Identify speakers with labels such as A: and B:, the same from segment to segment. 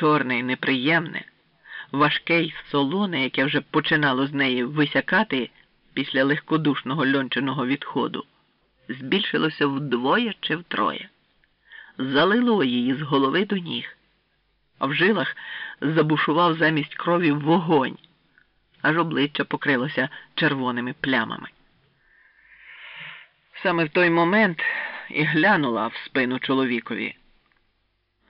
A: чорне і неприємне, важке й солоне, яке вже починало з неї висякати після легкодушного льончиного відходу, збільшилося вдвоє чи втроє, залило її з голови до ніг, а в жилах забушував замість крові вогонь, аж обличчя покрилося червоними плямами. Саме в той момент і глянула в спину чоловікові,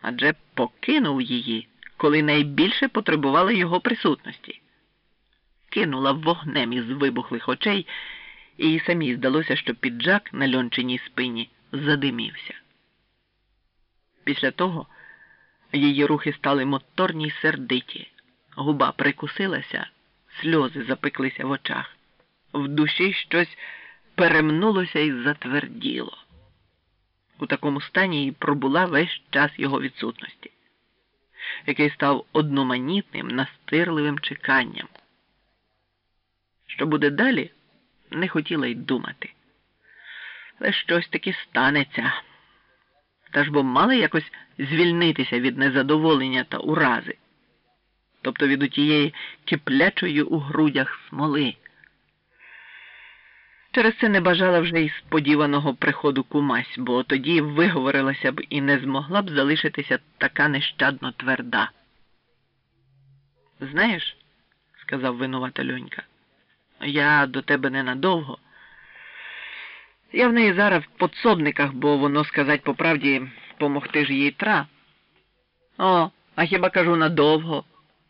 A: адже покинув її, коли найбільше потребувала його присутності. Кинула вогнем із вибухлих очей, і їй самій здалося, що піджак на льончиній спині задимівся. Після того її рухи стали моторні й сердиті, губа прикусилася, сльози запеклися в очах, в душі щось перемнулося і затверділо. У такому стані і пробула весь час його відсутності, який став одноманітним, настирливим чеканням. Що буде далі, не хотіла й думати. Але щось таки станеться. Та ж бо мали якось звільнитися від незадоволення та урази, тобто від отієї киплячої у грудях смоли. Через це не бажала вже й сподіваного приходу кумась, бо тоді виговорилася б і не змогла б залишитися така нещадно тверда. Знаєш, сказав винувата льонька, я до тебе ненадовго. Я в неї зараз в подсобниках, бо воно, сказать по правді, помогти ж їй тра. О, а хіба кажу надовго?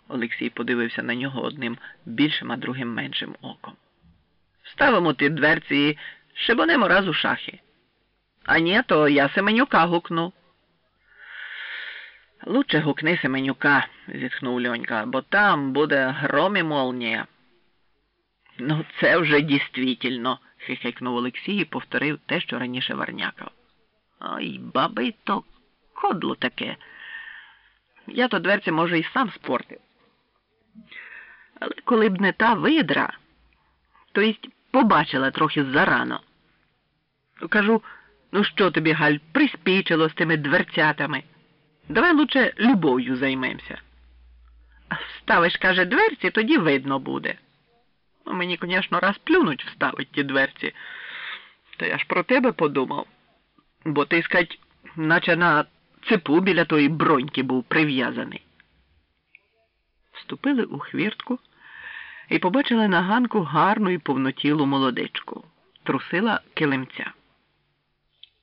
A: Олексій подивився на нього одним більшим, а другим меншим оком. Ставимо ті дверці і шибонемо раз у шахи. А ні, то я Семенюка гукну. Лучше гукни Семенюка, зітхнув Льонька, бо там буде гром і молнія. Ну, це вже дійствительно, хихикнув Олексій і повторив те, що раніше варнякав. Ой, баби, то кодло таке. Я то дверці, може, і сам спортив. Але коли б не та видра, то єсть побачила трохи зарано. Кажу, ну що тобі, Галь, приспічило з тими дверцятами? Давай лучше любов'ю займемося. Вставиш, каже, дверці, тоді видно буде. Ну, Мені, звісно, раз плюнуть вставить ті дверці. Та я ж про тебе подумав. Бо ти, скать, наче на цепу біля тої броньки був прив'язаний. Вступили у хвіртку і побачили на ганку гарну і повнотілу молодичку. Трусила килимця.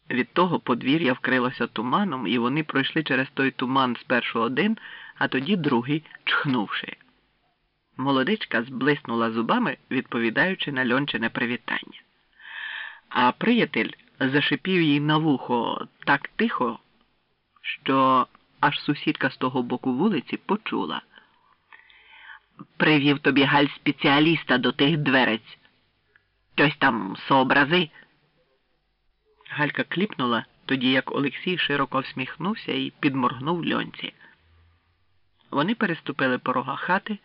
A: Від того подвір'я вкрилося туманом, і вони пройшли через той туман спершу один, а тоді другий, чхнувши. Молодичка зблиснула зубами, відповідаючи на льончине привітання. А приятель зашипів їй на вухо так тихо, що аж сусідка з того боку вулиці почула. Привів тобі галь спеціаліста до тих дверець. Щось там сообрази. Галька кліпнула, тоді як Олексій широко всміхнувся і підморгнув льонці. Вони переступили порога хати,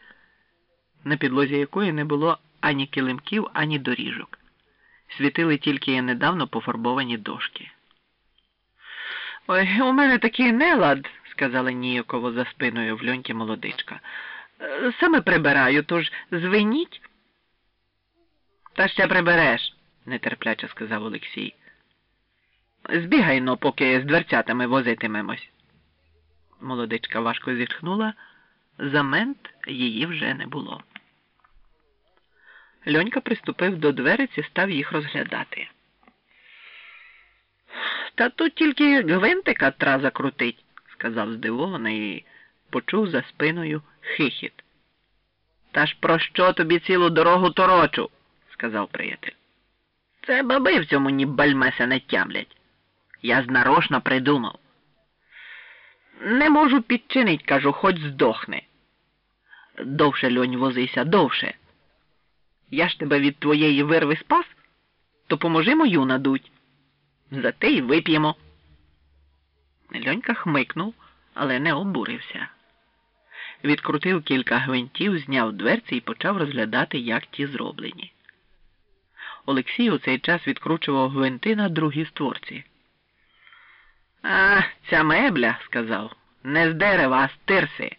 A: на підлозі якої не було ані килимків, ані доріжок. Світили тільки недавно пофарбовані дошки. Ой, у мене такий нелад, сказала ніяково за спиною в льоньки молодичка. Саме прибираю, тож звиніть. Та ще прибереш, нетерпляче сказав Олексій. Збігай но, поки з дверцятами возитимемось. Молодичка важко зітхнула, за мент її вже не було. Льонька приступив до дверець і став їх розглядати. Та тут тільки гвинтика тра закрутить, сказав здивований почув за спиною хихіт. Та ж про що тобі цілу дорогу торочу? сказав приятель. Це баби в цьому ні бальмеса не тямлять. Я знарочно придумав. Не можу підчинить, кажу, хоч здохне. Довше льонь возися, довше. Я ж тебе від твоєї вирви спас, то поможи мою надуть. Зате й вип'ємо. Льонька хмикнув, але не обурився. Відкрутив кілька гвинтів, зняв дверці і почав розглядати, як ті зроблені. Олексій у цей час відкручував гвинти на другій створці. А, ця мебля, сказав, Не з дерева, а з тирси.